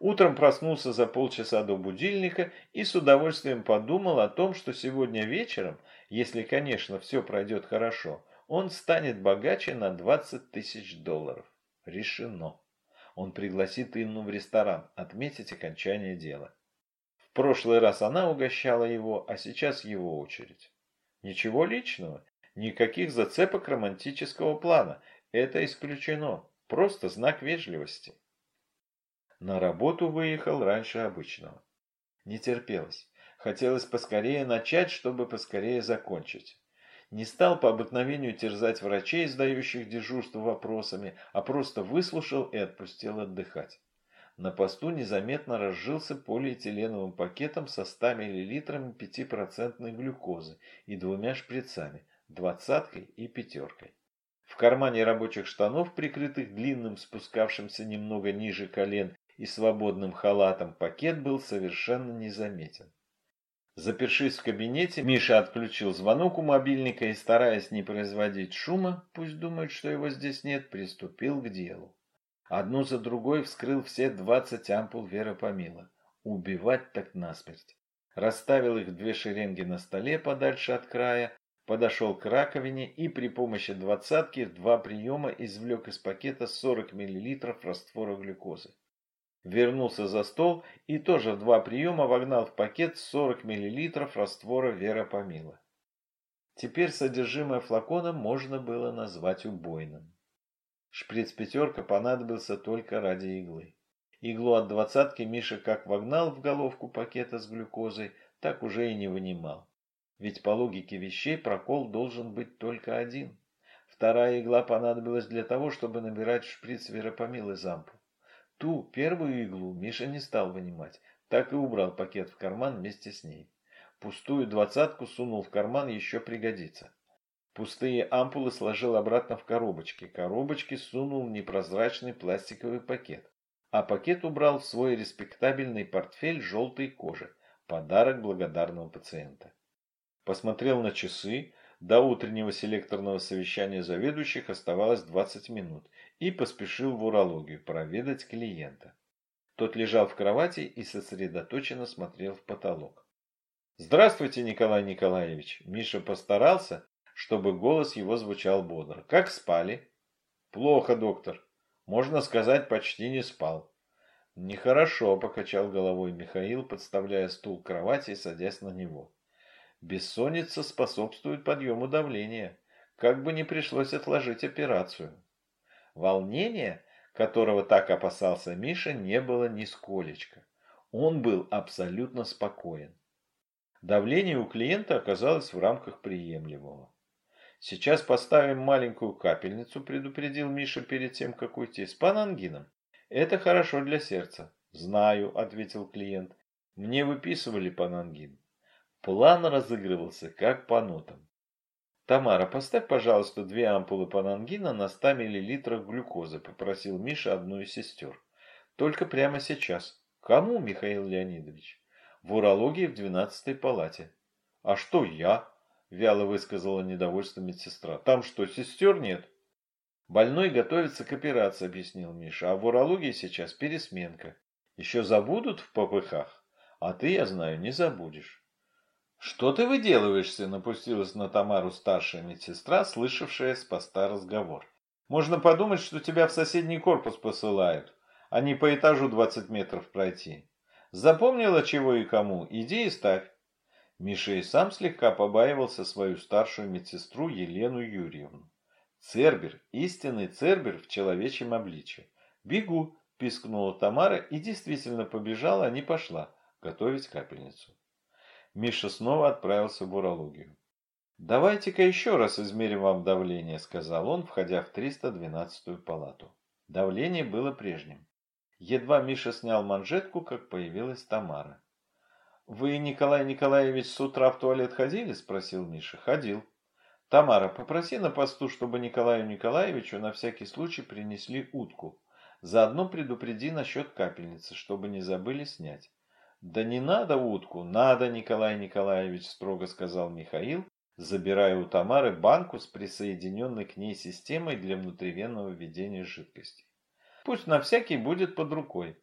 Утром проснулся за полчаса до будильника и с удовольствием подумал о том, что сегодня вечером, если, конечно, все пройдет хорошо, он станет богаче на 20 тысяч долларов. Решено. Он пригласит Инну в ресторан отметить окончание дела. В прошлый раз она угощала его, а сейчас его очередь. Ничего личного, никаких зацепок романтического плана. Это исключено. Просто знак вежливости. На работу выехал раньше обычного. Не терпелось. Хотелось поскорее начать, чтобы поскорее закончить. Не стал по обыкновению терзать врачей, сдающих дежурство вопросами, а просто выслушал и отпустил отдыхать. На посту незаметно разжился полиэтиленовым пакетом со 100 мл 5% глюкозы и двумя шприцами, двадцаткой и пятеркой. В кармане рабочих штанов, прикрытых длинным, спускавшимся немного ниже колен и свободным халатом, пакет был совершенно незаметен. Запершись в кабинете, Миша отключил звонок у мобильника и, стараясь не производить шума, пусть думают, что его здесь нет, приступил к делу. Одну за другой вскрыл все двадцать ампул веропомила. Убивать так насмерть. Расставил их две шеренги на столе подальше от края, подошел к раковине и при помощи двадцатки в два приема извлек из пакета 40 мл раствора глюкозы. Вернулся за стол и тоже в два приема вогнал в пакет 40 мл раствора веропомила. Теперь содержимое флакона можно было назвать убойным. Шприц-пятерка понадобился только ради иглы. Иглу от двадцатки Миша как вогнал в головку пакета с глюкозой, так уже и не вынимал. Ведь по логике вещей прокол должен быть только один. Вторая игла понадобилась для того, чтобы набирать в шприц веропомил из ампул. Ту, первую иглу, Миша не стал вынимать, так и убрал пакет в карман вместе с ней. Пустую двадцатку сунул в карман, еще пригодится. Пустые ампулы сложил обратно в коробочки. Коробочки сунул в непрозрачный пластиковый пакет. А пакет убрал в свой респектабельный портфель желтой кожи. Подарок благодарного пациента. Посмотрел на часы. До утреннего селекторного совещания заведующих оставалось 20 минут. И поспешил в урологию проведать клиента. Тот лежал в кровати и сосредоточенно смотрел в потолок. «Здравствуйте, Николай Николаевич!» Миша постарался, чтобы голос его звучал бодро. «Как спали?» «Плохо, доктор. Можно сказать, почти не спал». «Нехорошо», — покачал головой Михаил, подставляя стул к кровати и садясь на него. «Бессонница способствует подъему давления. Как бы не пришлось отложить операцию». Волнение, которого так опасался Миша, не было нисколечко. Он был абсолютно спокоен. Давление у клиента оказалось в рамках приемлемого. Сейчас поставим маленькую капельницу, предупредил Миша перед тем, как уйти, с панангином. Это хорошо для сердца. Знаю, ответил клиент. Мне выписывали панангин. План разыгрывался как по нотам. «Тамара, поставь, пожалуйста, две ампулы панангина на 100 мл глюкозы», – попросил Миша одну из сестер. «Только прямо сейчас». «Кому, Михаил Леонидович?» «В урологии в 12-й палате». «А что я?» Вяло высказала недовольство медсестра. Там что, сестер нет? Больной готовится к операции, объяснил Миша. А в урологии сейчас пересменка. Еще забудут в попыхах? А ты, я знаю, не забудешь. «Что ты выделываешься?» – напустилась на Тамару старшая медсестра, слышавшая с поста разговор. «Можно подумать, что тебя в соседний корпус посылают, а не по этажу 20 метров пройти. Запомнила, чего и кому? Иди и ставь. Миша и сам слегка побаивался свою старшую медсестру Елену Юрьевну. Цербер, истинный Цербер в человечьем обличье. «Бегу!» – пискнула Тамара и действительно побежала, а не пошла готовить капельницу. Миша снова отправился в урологию. «Давайте-ка еще раз измерим вам давление», – сказал он, входя в 312-ю палату. Давление было прежним. Едва Миша снял манжетку, как появилась Тамара. «Вы, Николай Николаевич, с утра в туалет ходили?» – спросил Миша. «Ходил». «Тамара, попроси на посту, чтобы Николаю Николаевичу на всякий случай принесли утку. Заодно предупреди насчет капельницы, чтобы не забыли снять». «Да не надо утку, надо, Николай Николаевич», – строго сказал Михаил, забирая у Тамары банку с присоединенной к ней системой для внутривенного введения жидкости. «Пусть на всякий будет под рукой».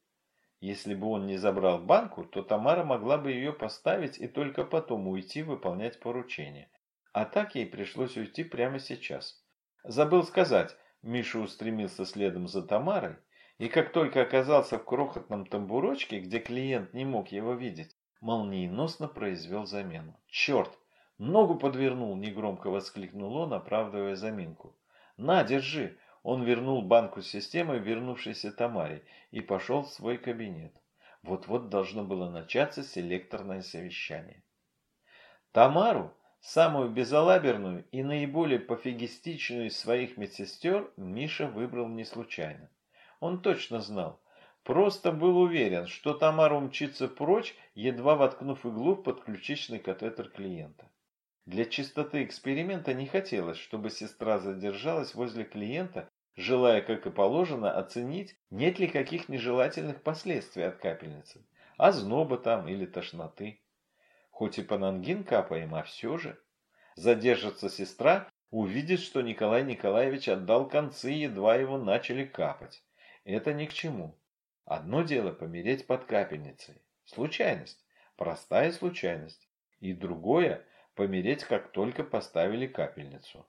Если бы он не забрал банку, то Тамара могла бы ее поставить и только потом уйти выполнять поручение. А так ей пришлось уйти прямо сейчас. Забыл сказать, Миша устремился следом за Тамарой, и как только оказался в крохотном тамбурочке, где клиент не мог его видеть, молниеносно произвел замену. «Черт! Ногу подвернул!» – негромко воскликнул он, оправдывая заминку. «На, держи!» Он вернул банку с системой вернувшейся Тамаре и пошел в свой кабинет. Вот-вот должно было начаться селекторное совещание. Тамару, самую безалаберную и наиболее пофигистичную из своих медсестер, Миша выбрал не случайно. Он точно знал, просто был уверен, что Тамара умчится прочь, едва воткнув иглу в подключичный катетер клиента. Для чистоты эксперимента не хотелось, чтобы сестра задержалась возле клиента желая, как и положено, оценить, нет ли каких нежелательных последствий от капельницы, озноба там или тошноты. Хоть и панангин капаем, а все же. Задержится сестра, увидит, что Николай Николаевич отдал концы, едва его начали капать. Это ни к чему. Одно дело помереть под капельницей. Случайность. Простая случайность. И другое – помереть, как только поставили капельницу.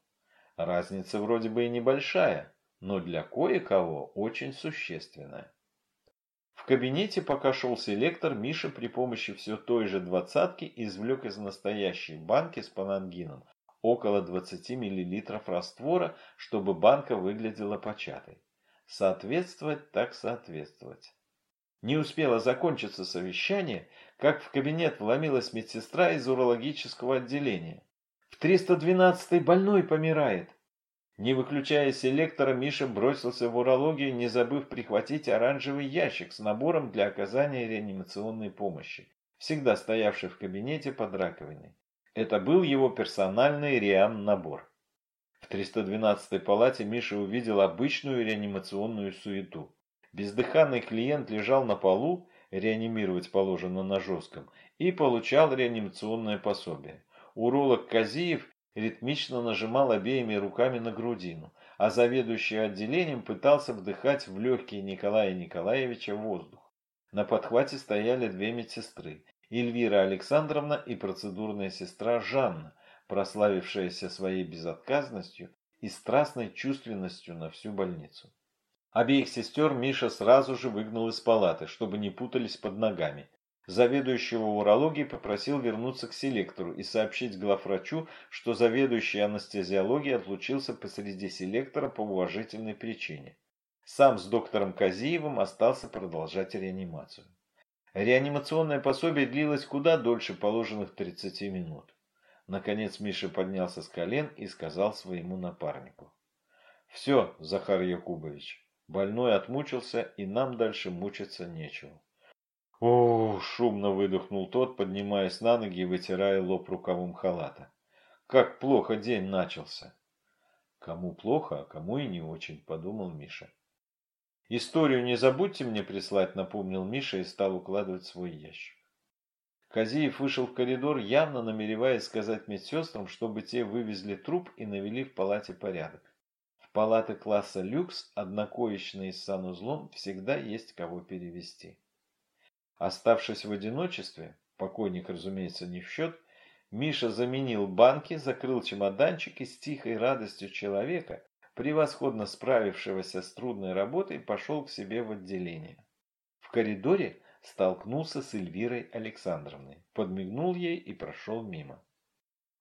Разница вроде бы и небольшая, но для кое-кого очень существенное. В кабинете, пока шел селектор, Миша при помощи все той же двадцатки извлек из настоящей банки с панангином около 20 мл раствора, чтобы банка выглядела початой. Соответствовать так соответствовать. Не успело закончиться совещание, как в кабинет вломилась медсестра из урологического отделения. В 312-й больной помирает. Не выключая селектора, Миша бросился в урологию, не забыв прихватить оранжевый ящик с набором для оказания реанимационной помощи, всегда стоявший в кабинете под раковиной. Это был его персональный реан-набор. В 312-й палате Миша увидел обычную реанимационную суету. Бездыханный клиент лежал на полу, реанимировать положено на жестком, и получал реанимационное пособие. Уролог Казиев ритмично нажимал обеими руками на грудину, а заведующий отделением пытался вдыхать в легкие Николая Николаевича воздух. На подхвате стояли две медсестры, Эльвира Александровна и процедурная сестра Жанна, прославившаяся своей безотказностью и страстной чувственностью на всю больницу. Обеих сестер Миша сразу же выгнал из палаты, чтобы не путались под ногами, Заведующего урологии попросил вернуться к селектору и сообщить главврачу, что заведующий анестезиологией отлучился посреди селектора по уважительной причине. Сам с доктором Казиевым остался продолжать реанимацию. Реанимационное пособие длилось куда дольше положенных 30 минут. Наконец Миша поднялся с колен и сказал своему напарнику. «Все, Захар Якубович, больной отмучился, и нам дальше мучиться нечего». О, шумно выдохнул тот, поднимаясь на ноги и вытирая лоб рукавом халата. Как плохо день начался. Кому плохо, а кому и не очень, подумал Миша. Историю не забудьте мне прислать, напомнил Миша и стал укладывать свой ящик. Казиев вышел в коридор, явно намереваясь сказать медсестрам, чтобы те вывезли труп и навели в палате порядок. В палаты класса люкс, однокоечные с санузлом, всегда есть кого перевести. Оставшись в одиночестве, покойник, разумеется, не в счет, Миша заменил банки, закрыл чемоданчик и с тихой радостью человека, превосходно справившегося с трудной работой, пошел к себе в отделение. В коридоре столкнулся с Эльвирой Александровной, подмигнул ей и прошел мимо.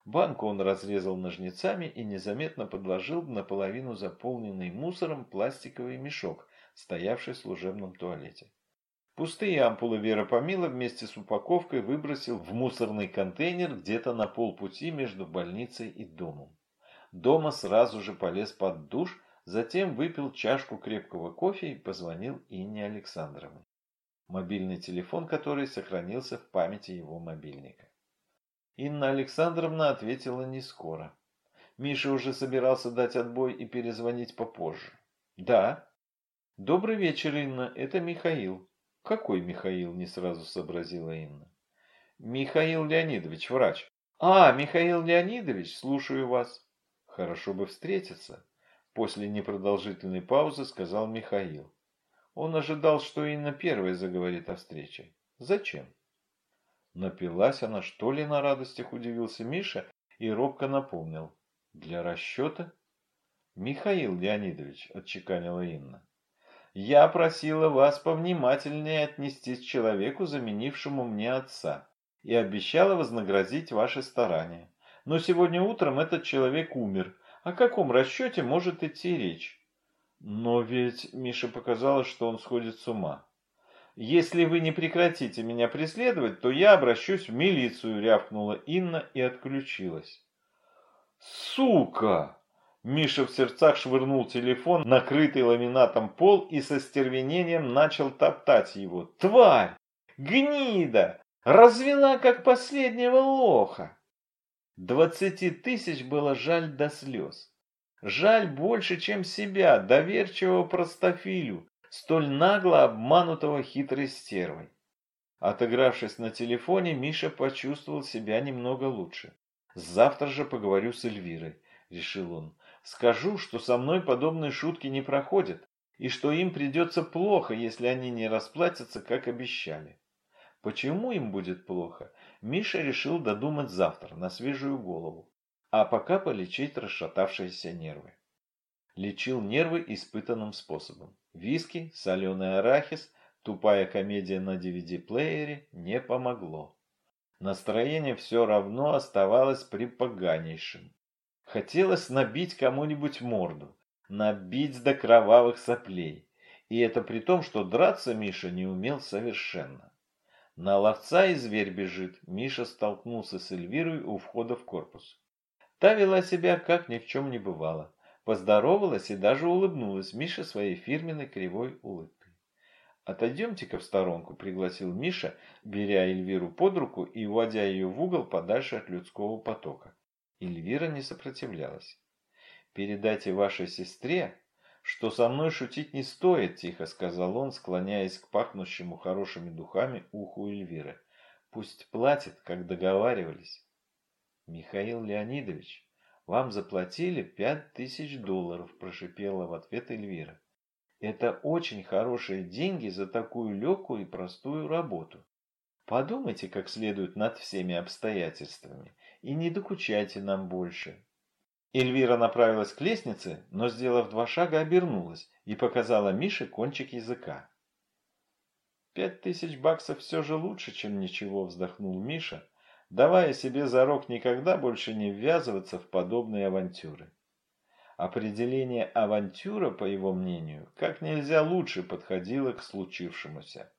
Банку он разрезал ножницами и незаметно подложил в наполовину заполненный мусором пластиковый мешок, стоявший в служебном туалете. Пустые ампулы Вера Помила вместе с упаковкой выбросил в мусорный контейнер где-то на полпути между больницей и домом. Дома сразу же полез под душ, затем выпил чашку крепкого кофе и позвонил Инне Александровне. Мобильный телефон, который сохранился в памяти его мобильника. Инна Александровна ответила не скоро. Миша уже собирался дать отбой и перезвонить попозже. «Да». «Добрый вечер, Инна, это Михаил». «Какой Михаил?» – не сразу сообразила Инна. «Михаил Леонидович, врач». «А, Михаил Леонидович, слушаю вас». «Хорошо бы встретиться», – после непродолжительной паузы сказал Михаил. Он ожидал, что Инна первая заговорит о встрече. «Зачем?» Напилась она, что ли, на радостях, удивился Миша и робко напомнил. «Для расчета?» «Михаил Леонидович», – отчеканила Инна. Я просила вас повнимательнее отнестись к человеку, заменившему мне отца, и обещала вознаградить ваши старания. Но сегодня утром этот человек умер. О каком расчете может идти речь? Но ведь Миша показалось, что он сходит с ума. «Если вы не прекратите меня преследовать, то я обращусь в милицию», — рявкнула Инна и отключилась. «Сука!» Миша в сердцах швырнул телефон, накрытый ламинатом пол, и со стервенением начал топтать его. «Тварь! Гнида! Развела, как последнего лоха!» Двадцати тысяч было жаль до слез. Жаль больше, чем себя, доверчивого простофилю, столь нагло обманутого хитрой стервой. Отыгравшись на телефоне, Миша почувствовал себя немного лучше. «Завтра же поговорю с Эльвирой», — решил он. Скажу, что со мной подобные шутки не проходят, и что им придется плохо, если они не расплатятся, как обещали. Почему им будет плохо, Миша решил додумать завтра, на свежую голову, а пока полечить расшатавшиеся нервы. Лечил нервы испытанным способом. Виски, соленый арахис, Тупая комедия на DVD-плеере не помогло. Настроение все равно оставалось припоганейшим. Хотелось набить кому-нибудь морду, набить до кровавых соплей. И это при том, что драться Миша не умел совершенно. На ловца и зверь бежит. Миша столкнулся с Эльвирой у входа в корпус. Та вела себя, как ни в чем не бывало. Поздоровалась и даже улыбнулась Миша своей фирменной кривой улыбкой. «Отойдемте-ка в сторонку», — пригласил Миша, беря Эльвиру под руку и уводя ее в угол подальше от людского потока. Эльвира не сопротивлялась. «Передайте вашей сестре, что со мной шутить не стоит», — тихо сказал он, склоняясь к пахнущему хорошими духами уху Эльвиры. «Пусть платит, как договаривались». «Михаил Леонидович, вам заплатили пять тысяч долларов», – прошипела в ответ Эльвира. «Это очень хорошие деньги за такую легкую и простую работу. Подумайте как следует над всеми обстоятельствами и не докучайте нам больше». Эльвира направилась к лестнице, но, сделав два шага, обернулась и показала Мише кончик языка. «Пять тысяч баксов все же лучше, чем ничего», – вздохнул Миша, давая себе зарок никогда больше не ввязываться в подобные авантюры. Определение «авантюра», по его мнению, как нельзя лучше подходило к случившемуся.